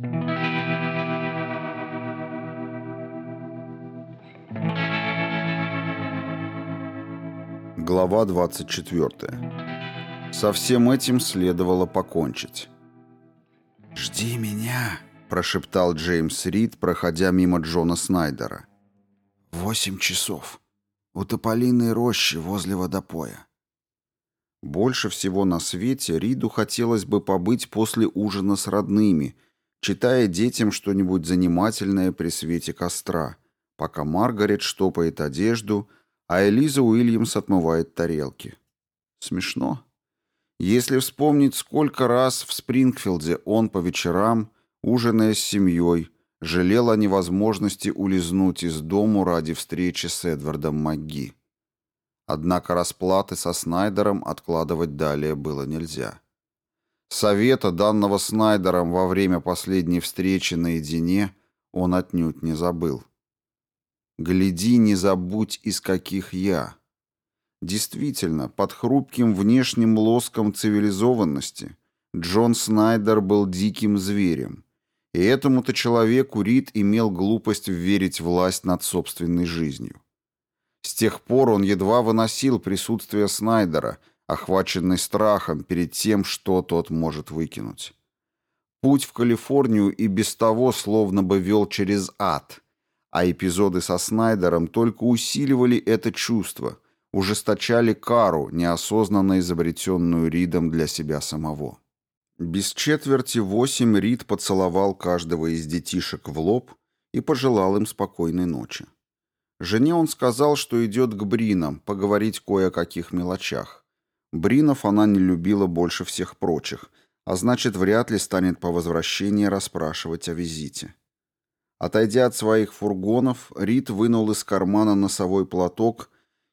Глава 24. Со всем этим следовало покончить. «Жди меня», — прошептал Джеймс Рид, проходя мимо Джона Снайдера. «Восемь часов. У тополиной рощи возле водопоя». Больше всего на свете Риду хотелось бы побыть после ужина с родными, читая детям что-нибудь занимательное при свете костра, пока Маргарет штопает одежду — а Элиза Уильямс отмывает тарелки. Смешно. Если вспомнить, сколько раз в Спрингфилде он по вечерам, ужиная с семьей, жалел о невозможности улизнуть из дому ради встречи с Эдвардом МакГи. Однако расплаты со Снайдером откладывать далее было нельзя. Совета, данного Снайдером во время последней встречи наедине, он отнюдь не забыл. Гляди, не забудь, из каких я. Действительно, под хрупким внешним лоском цивилизованности Джон Снайдер был диким зверем. И этому-то человеку Рид имел глупость верить власть над собственной жизнью. С тех пор он едва выносил присутствие Снайдера, охваченный страхом перед тем, что тот может выкинуть. Путь в Калифорнию и без того словно бы вел через ад – а эпизоды со Снайдером только усиливали это чувство, ужесточали кару, неосознанно изобретенную Ридом для себя самого. Без четверти восемь Рид поцеловал каждого из детишек в лоб и пожелал им спокойной ночи. Жене он сказал, что идет к Бринам поговорить кое о каких мелочах. Бринов она не любила больше всех прочих, а значит, вряд ли станет по возвращении расспрашивать о визите. Отойдя от своих фургонов, Рид вынул из кармана носовой платок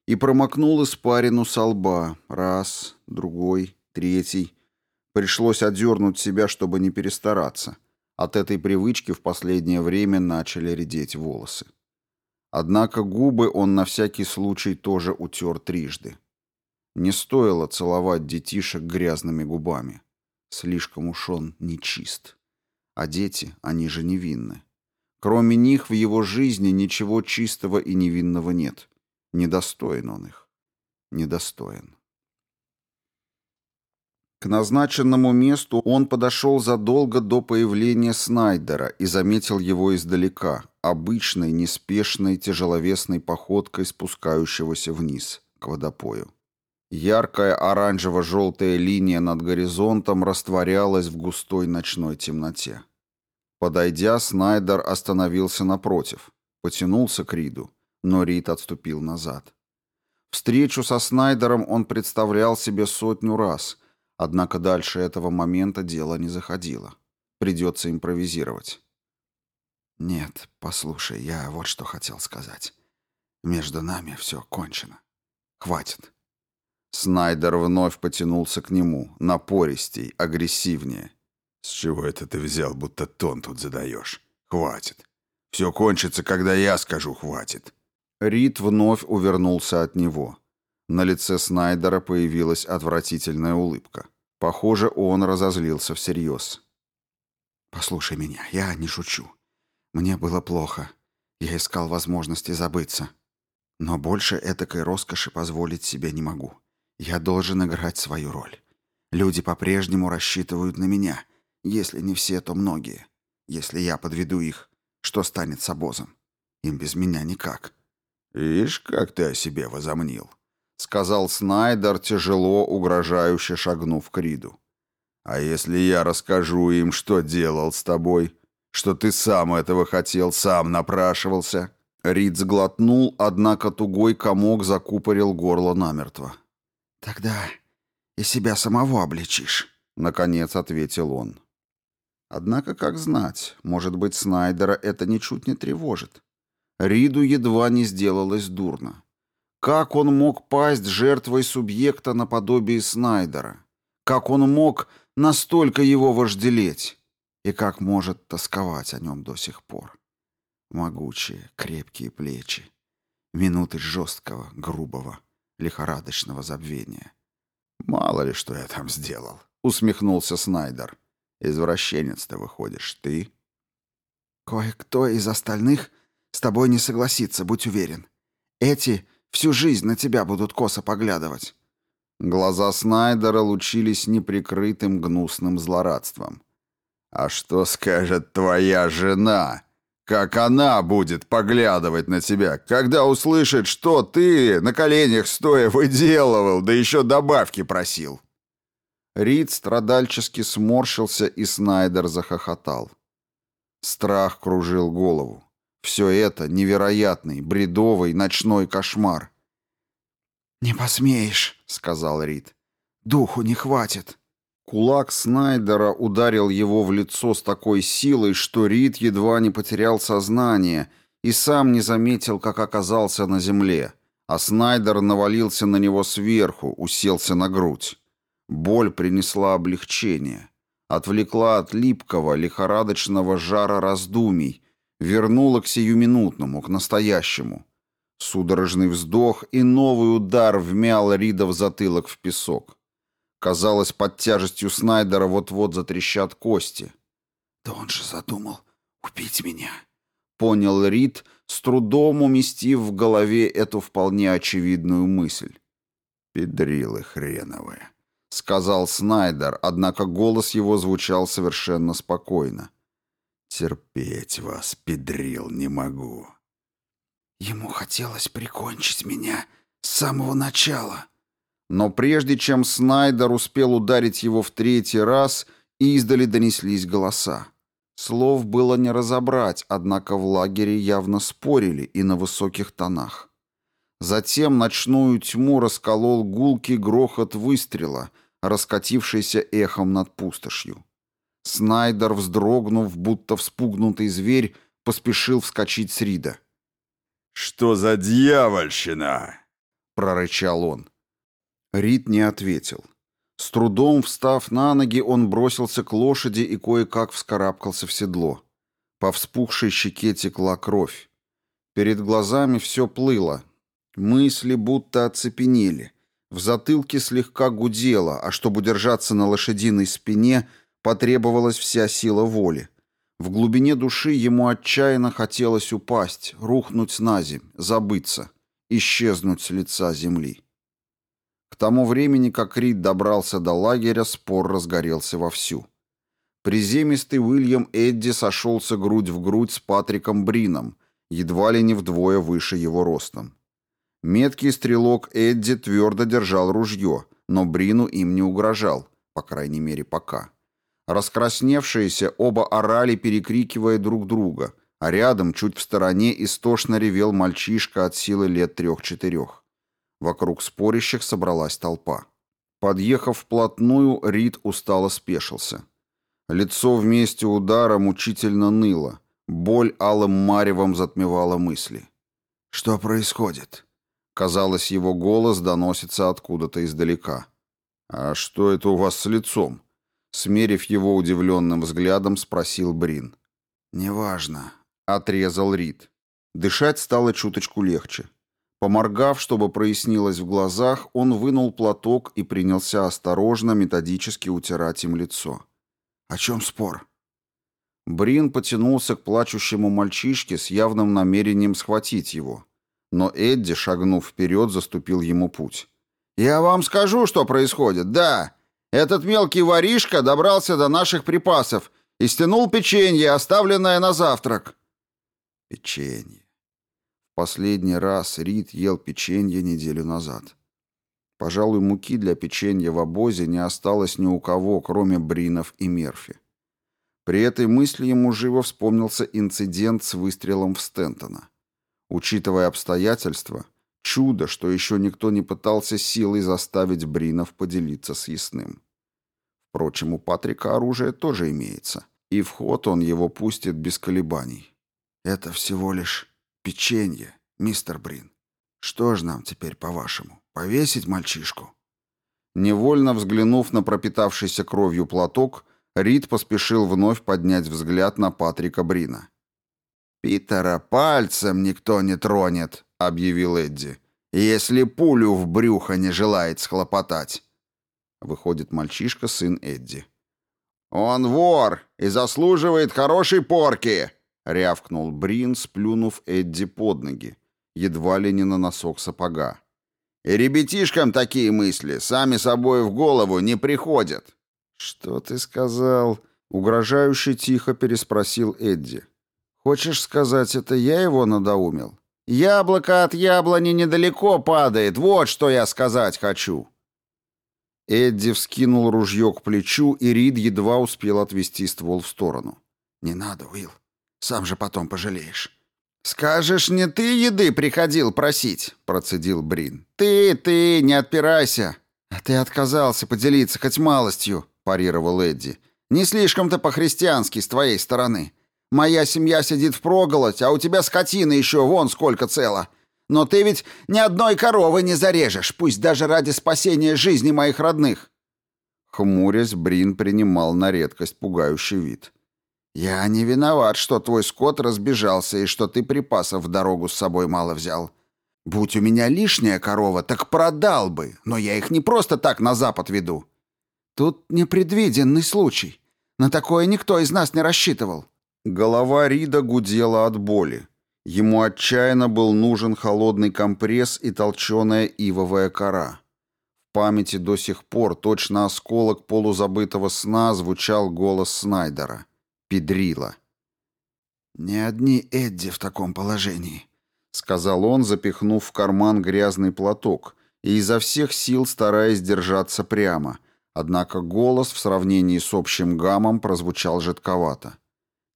и промокнул испарину со лба. Раз, другой, третий. Пришлось одернуть себя, чтобы не перестараться. От этой привычки в последнее время начали редеть волосы. Однако губы он на всякий случай тоже утер трижды. Не стоило целовать детишек грязными губами. Слишком уж он нечист. А дети, они же невинны. Кроме них в его жизни ничего чистого и невинного нет. Недостоин он их. Недостоин. К назначенному месту он подошел задолго до появления Снайдера и заметил его издалека, обычной, неспешной, тяжеловесной походкой спускающегося вниз, к водопою. Яркая оранжево-желтая линия над горизонтом растворялась в густой ночной темноте. Подойдя, Снайдер остановился напротив, потянулся к Риду, но Рид отступил назад. Встречу со Снайдером он представлял себе сотню раз, однако дальше этого момента дело не заходило. Придется импровизировать. «Нет, послушай, я вот что хотел сказать. Между нами все кончено. Хватит». Снайдер вновь потянулся к нему, напористей, агрессивнее. «С чего это ты взял, будто тон тут задаешь? Хватит. Все кончится, когда я скажу «хватит». Рид вновь увернулся от него. На лице Снайдера появилась отвратительная улыбка. Похоже, он разозлился всерьез. «Послушай меня, я не шучу. Мне было плохо. Я искал возможности забыться. Но больше этакой роскоши позволить себе не могу. Я должен играть свою роль. Люди по-прежнему рассчитывают на меня, если не все, то многие. Если я подведу их, что станет с обозом? Им без меня никак. «Ишь, как ты о себе возомнил», — сказал Снайдер, тяжело, угрожающе шагнув к Риду. «А если я расскажу им, что делал с тобой? Что ты сам этого хотел, сам напрашивался?» Рид сглотнул, однако тугой комок закупорил горло намертво. «Тогда и себя самого обличишь», — наконец ответил он. Однако, как знать, может быть, Снайдера это ничуть не тревожит. Риду едва не сделалось дурно. Как он мог пасть жертвой субъекта наподобие Снайдера? Как он мог настолько его вожделеть? И как может тосковать о нем до сих пор? Могучие, крепкие плечи. Минуты жесткого, грубого, лихорадочного забвения. «Мало ли, что я там сделал», — усмехнулся Снайдер. Извращенец-то выходишь ты. Кое-кто из остальных с тобой не согласится, будь уверен. Эти всю жизнь на тебя будут косо поглядывать. Глаза Снайдера лучились неприкрытым гнусным злорадством. «А что скажет твоя жена? Как она будет поглядывать на тебя, когда услышит, что ты на коленях стоя выделывал, да еще добавки просил?» Рид страдальчески сморщился, и Снайдер захохотал. Страх кружил голову. Все это невероятный, бредовый ночной кошмар. «Не посмеешь», — сказал Рид. «Духу не хватит». Кулак Снайдера ударил его в лицо с такой силой, что Рид едва не потерял сознание и сам не заметил, как оказался на земле, а Снайдер навалился на него сверху, уселся на грудь. Боль принесла облегчение, отвлекла от липкого, лихорадочного жара раздумий, вернула к сиюминутному, к настоящему. Судорожный вздох и новый удар вмял Рида в затылок в песок. Казалось, под тяжестью Снайдера вот-вот затрещат кости. «Да он же задумал убить меня», — понял Рид, с трудом уместив в голове эту вполне очевидную мысль. «Педрилы хреновые», — сказал Снайдер, однако голос его звучал совершенно спокойно. «Терпеть вас, педрил, не могу». Ему хотелось прикончить меня с самого начала. Но прежде чем Снайдер успел ударить его в третий раз, издали донеслись голоса. Слов было не разобрать, однако в лагере явно спорили и на высоких тонах. Затем ночную тьму расколол гулкий грохот выстрела, раскатившийся эхом над пустошью. Снайдер, вздрогнув, будто вспугнутый зверь, поспешил вскочить с Рида. «Что за дьявольщина?» — прорычал он. Рид не ответил. С трудом встав на ноги, он бросился к лошади и кое-как вскарабкался в седло. По вспухшей щеке текла кровь. Перед глазами все плыло. Мысли будто оцепенели. В затылке слегка гудело, а чтобы удержаться на лошадиной спине, потребовалась вся сила воли. В глубине души ему отчаянно хотелось упасть, рухнуть на земь, забыться, исчезнуть с лица земли. К тому времени, как Рид добрался до лагеря, спор разгорелся вовсю. Приземистый Уильям Эдди сошелся грудь в грудь с Патриком Брином, едва ли не вдвое выше его ростом. Меткий стрелок Эдди твердо держал ружье, но Брину им не угрожал, по крайней мере, пока. Раскрасневшиеся оба орали, перекрикивая друг друга, а рядом, чуть в стороне, истошно ревел мальчишка от силы лет трех-четырех. Вокруг спорящих собралась толпа. Подъехав вплотную, Рид устало спешился. Лицо вместе удара мучительно ныло. Боль алым маревом затмевала мысли. «Что происходит?» Казалось, его голос доносится откуда-то издалека. «А что это у вас с лицом?» Смерив его удивленным взглядом, спросил Брин. «Неважно», — отрезал Рид. Дышать стало чуточку легче. Поморгав, чтобы прояснилось в глазах, он вынул платок и принялся осторожно, методически утирать им лицо. «О чем спор?» Брин потянулся к плачущему мальчишке с явным намерением схватить его. Но Эдди, шагнув вперед, заступил ему путь. «Я вам скажу, что происходит, да!» Этот мелкий воришка добрался до наших припасов и стянул печенье, оставленное на завтрак. Печенье. Последний раз Рид ел печенье неделю назад. Пожалуй, муки для печенья в обозе не осталось ни у кого, кроме Бринов и Мерфи. При этой мысли ему живо вспомнился инцидент с выстрелом в Стентона. Учитывая обстоятельства, чудо, что еще никто не пытался силой заставить Бринов поделиться с ясным. Впрочем, у Патрика оружие тоже имеется, и в ход он его пустит без колебаний. Это всего лишь печенье, мистер Брин. Что же нам теперь, по-вашему, повесить мальчишку? Невольно взглянув на пропитавшийся кровью платок, Рид поспешил вновь поднять взгляд на Патрика Брина. «Питера пальцем никто не тронет», — объявил Эдди, «если пулю в брюхо не желает схлопотать. Выходит мальчишка, сын Эдди. «Он вор и заслуживает хорошей порки!» — рявкнул Брин, сплюнув Эдди под ноги, едва ли не на носок сапога. «И ребятишкам такие мысли сами собой в голову не приходят». «Что ты сказал?» — угрожающе тихо переспросил Эдди. «Хочешь сказать, это я его надоумил?» «Яблоко от яблони недалеко падает, вот что я сказать хочу!» Эдди вскинул ружье к плечу, и Рид едва успел отвести ствол в сторону. «Не надо, Уилл. Сам же потом пожалеешь». «Скажешь, не ты еды приходил просить?» — процедил Брин. «Ты, ты, не отпирайся!» «А ты отказался поделиться хоть малостью», — парировал Эдди. «Не слишком-то по-христиански с твоей стороны. Моя семья сидит в впроголодь, а у тебя скотина еще вон сколько цело. Но ты ведь ни одной коровы не зарежешь, пусть даже ради спасения жизни моих родных». Хмурясь, Брин принимал на редкость пугающий вид. «Я не виноват, что твой скот разбежался и что ты припасов в дорогу с собой мало взял. Будь у меня лишняя корова, так продал бы, но я их не просто так на запад веду. Тут непредвиденный случай. На такое никто из нас не рассчитывал». Голова Рида гудела от боли. Ему отчаянно был нужен холодный компресс и толченая ивовая кора. В памяти до сих пор точно осколок полузабытого сна звучал голос Снайдера. Педрила. «Не одни Эдди в таком положении», — сказал он, запихнув в карман грязный платок и изо всех сил стараясь держаться прямо, однако голос в сравнении с общим гамом прозвучал жидковато.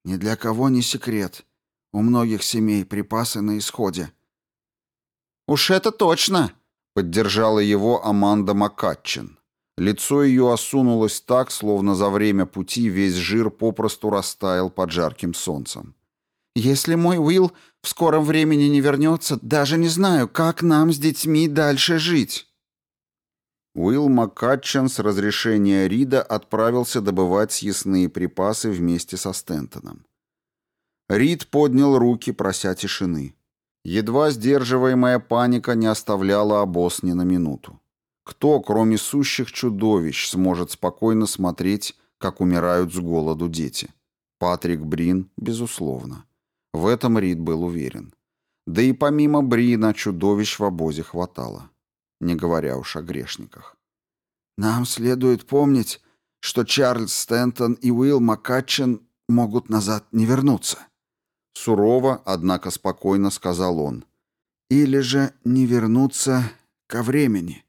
«Ни для кого не секрет. У многих семей припасы на исходе». «Уж это точно!» — поддержала его Аманда Макатчин. Лицо ее осунулось так, словно за время пути весь жир попросту растаял под жарким солнцем. «Если мой Уилл в скором времени не вернется, даже не знаю, как нам с детьми дальше жить». Уилл Маккатчен с разрешения Рида отправился добывать съестные припасы вместе со Стентоном. Рид поднял руки, прося тишины. Едва сдерживаемая паника не оставляла обоз ни на минуту. Кто, кроме сущих чудовищ, сможет спокойно смотреть, как умирают с голоду дети? Патрик Брин, безусловно. В этом Рид был уверен. Да и помимо Брина чудовищ в обозе хватало. Не говоря уж о грешниках. «Нам следует помнить, что Чарльз Стентон и Уилл Маккатчен могут назад не вернуться». Сурово, однако спокойно сказал он. «Или же не вернуться ко времени».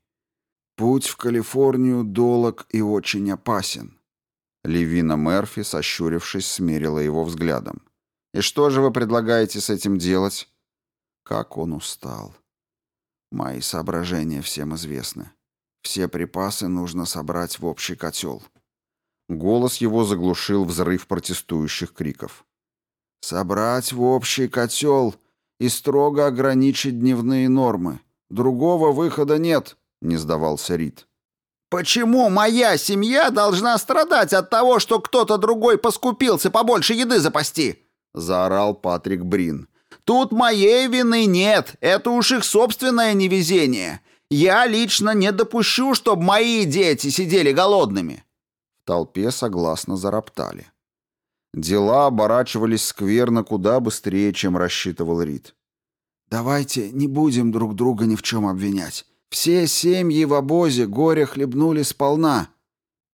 Путь в Калифорнию долог и очень опасен. Левина Мерфи, сощурившись, смерила его взглядом. «И что же вы предлагаете с этим делать?» Как он устал. Мои соображения всем известны. Все припасы нужно собрать в общий котел. Голос его заглушил взрыв протестующих криков. «Собрать в общий котел и строго ограничить дневные нормы. Другого выхода нет», — не сдавался Рид. «Почему моя семья должна страдать от того, что кто-то другой поскупился побольше еды запасти?» — заорал Патрик Брин. «Тут моей вины нет, это уж их собственное невезение. Я лично не допущу, чтобы мои дети сидели голодными». В толпе согласно зароптали. Дела оборачивались скверно куда быстрее, чем рассчитывал Рид. «Давайте не будем друг друга ни в чем обвинять. Все семьи в обозе горе хлебнули сполна.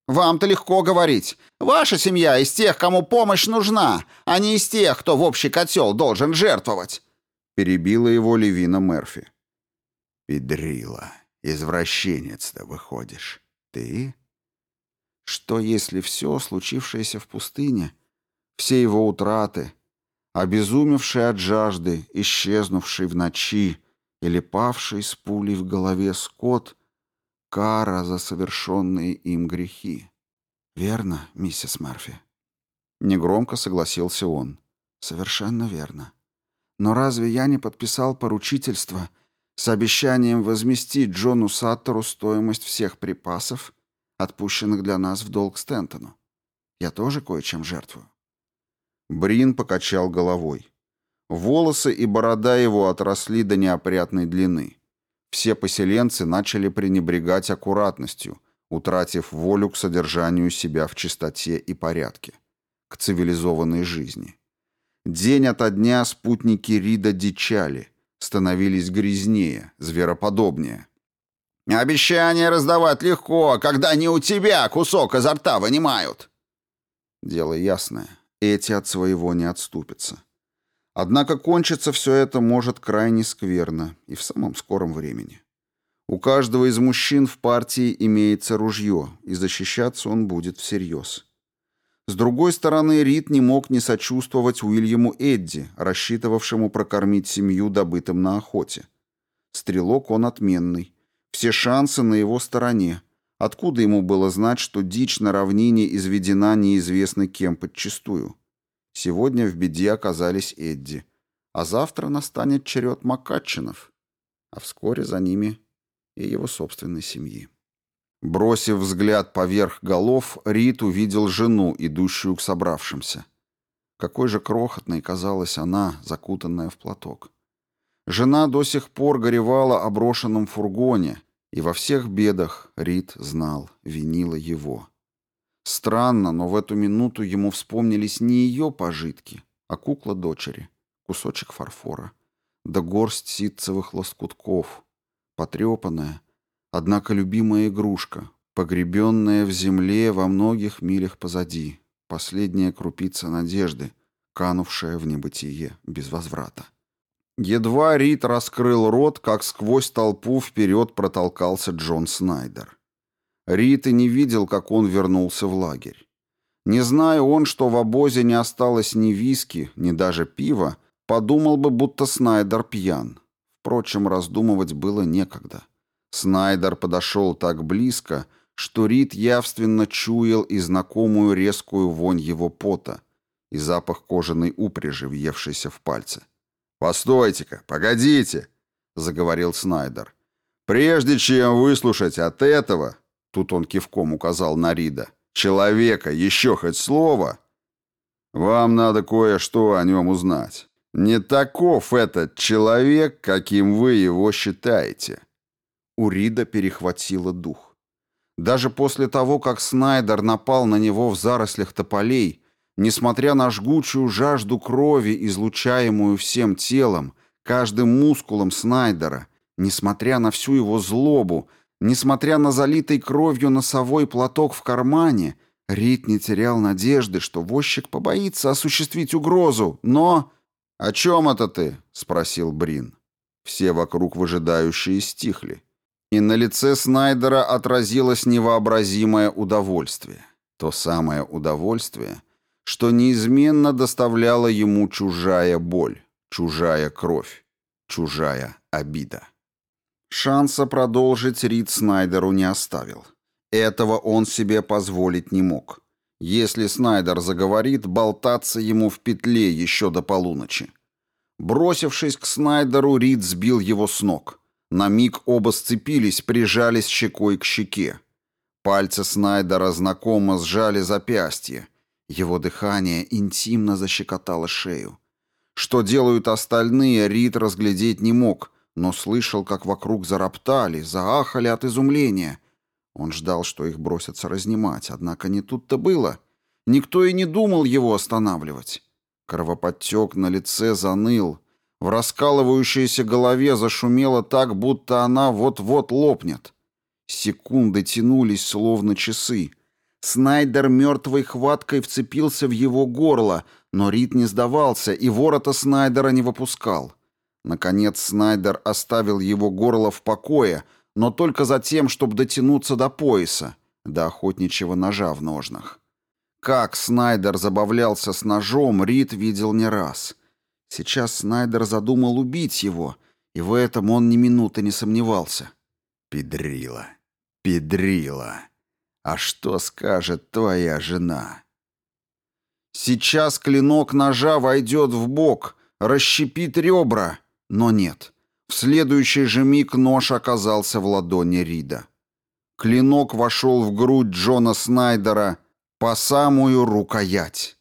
Вам-то легко говорить. Ваша семья из тех, кому помощь нужна, а не из тех, кто в общий котел должен жертвовать. Перебила его Левина Мерфи. Педрила, извращенец-то выходишь. Ты? Что если все случившееся в пустыне, все его утраты, обезумевший от жажды, исчезнувший в ночи, или павший с пулей в голове скот — кара за совершенные им грехи. Верно, миссис Мерфи? Негромко согласился он. Совершенно верно. Но разве я не подписал поручительство с обещанием возместить Джону Саттеру стоимость всех припасов, отпущенных для нас в долг Стентону? Я тоже кое-чем жертвую. Брин покачал головой. Волосы и борода его отросли до неопрятной длины. Все поселенцы начали пренебрегать аккуратностью, утратив волю к содержанию себя в чистоте и порядке, к цивилизованной жизни. День ото дня спутники Рида дичали, становились грязнее, звероподобнее. «Обещание раздавать легко, когда не у тебя кусок изо рта вынимают!» Дело ясное, эти от своего не отступятся. Однако кончиться все это может крайне скверно и в самом скором времени. У каждого из мужчин в партии имеется ружье, и защищаться он будет всерьез. С другой стороны, Рид не мог не сочувствовать Уильяму Эдди, рассчитывавшему прокормить семью добытым на охоте. Стрелок он отменный. Все шансы на его стороне. Откуда ему было знать, что дичь на равнине изведена неизвестно кем подчистую? Сегодня в беде оказались Эдди. А завтра настанет черед Макатчинов. А вскоре за ними и его собственной семьи. Бросив взгляд поверх голов, Рит увидел жену, идущую к собравшимся. Какой же крохотной казалась она, закутанная в платок. Жена до сих пор горевала о брошенном фургоне, и во всех бедах Рит знал, винила его. Странно, но в эту минуту ему вспомнились не ее пожитки, а кукла дочери, кусочек фарфора, да горсть ситцевых лоскутков, потрепанная, Однако любимая игрушка, погребенная в земле во многих милях позади, последняя крупица надежды, канувшая в небытие без возврата. Едва Рид раскрыл рот, как сквозь толпу вперед протолкался Джон Снайдер. Рид и не видел, как он вернулся в лагерь. Не зная он, что в обозе не осталось ни виски, ни даже пива, подумал бы, будто Снайдер пьян. Впрочем, раздумывать было некогда. Снайдер подошел так близко, что Рид явственно чуял и знакомую резкую вонь его пота, и запах кожаной упряжи, въевшейся в пальцы. «Постойте-ка, погодите!» — заговорил Снайдер. «Прежде чем выслушать от этого...» — тут он кивком указал на Рида. «Человека, еще хоть слово...» «Вам надо кое-что о нем узнать. Не таков этот человек, каким вы его считаете». У Рида перехватило дух. Даже после того, как Снайдер напал на него в зарослях тополей, несмотря на жгучую жажду крови, излучаемую всем телом, каждым мускулом Снайдера, несмотря на всю его злобу, несмотря на залитый кровью носовой платок в кармане, Рид не терял надежды, что возчик побоится осуществить угрозу, но... «О чем это ты?» — спросил Брин. Все вокруг выжидающие стихли. И на лице Снайдера отразилось невообразимое удовольствие. То самое удовольствие, что неизменно доставляла ему чужая боль, чужая кровь, чужая обида. Шанса продолжить Рид Снайдеру не оставил. Этого он себе позволить не мог. Если Снайдер заговорит, болтаться ему в петле еще до полуночи. Бросившись к Снайдеру, Рид сбил его с ног. На миг оба сцепились, прижались щекой к щеке. Пальцы Снайдера знакомо сжали запястье. Его дыхание интимно защекотало шею. Что делают остальные, Рид разглядеть не мог, но слышал, как вокруг зароптали, заахали от изумления. Он ждал, что их бросятся разнимать, однако не тут-то было. Никто и не думал его останавливать. Кровоподтек на лице заныл, в раскалывающейся голове зашумело так, будто она вот-вот лопнет. Секунды тянулись, словно часы. Снайдер мертвой хваткой вцепился в его горло, но Рид не сдавался и ворота Снайдера не выпускал. Наконец Снайдер оставил его горло в покое, но только за тем, чтобы дотянуться до пояса, до охотничьего ножа в ножнах. Как Снайдер забавлялся с ножом, Рид видел не раз — Сейчас Снайдер задумал убить его, и в этом он ни минуты не сомневался. «Педрила, педрила, а что скажет твоя жена?» Сейчас клинок ножа войдет в бок, расщепит ребра, но нет. В следующий же миг нож оказался в ладони Рида. Клинок вошел в грудь Джона Снайдера по самую рукоять.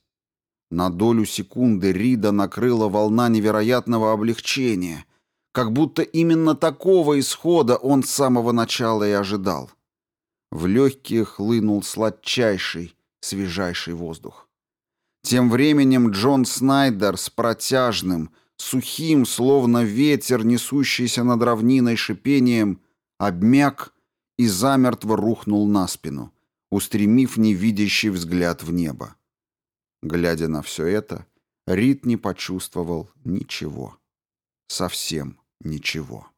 На долю секунды Рида накрыла волна невероятного облегчения, как будто именно такого исхода он с самого начала и ожидал. В легкие хлынул сладчайший, свежайший воздух. Тем временем Джон Снайдер с протяжным, сухим, словно ветер, несущийся над равниной шипением, обмяк и замертво рухнул на спину, устремив невидящий взгляд в небо. Глядя на все это, Рид не почувствовал ничего. Совсем ничего.